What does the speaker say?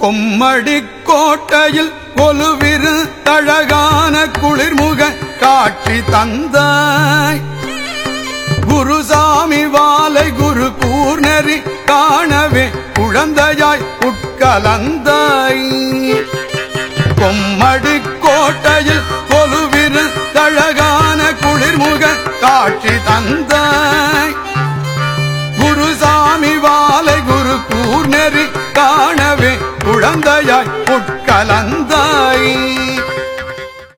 கொம்மடி கோட்டையில் கொலுவிரு தழகான குளிர்முக காட்சி தந்தாய். குருசாமி வாலை குரு கூர்ணரி காணவே குழந்தையாய் உட்கலந்தாய். கொம்மடி கோட்டையில் கொலுவிரு தழகான குளிர்முக காட்சி தந்தாய். கூர்நெறி காணவே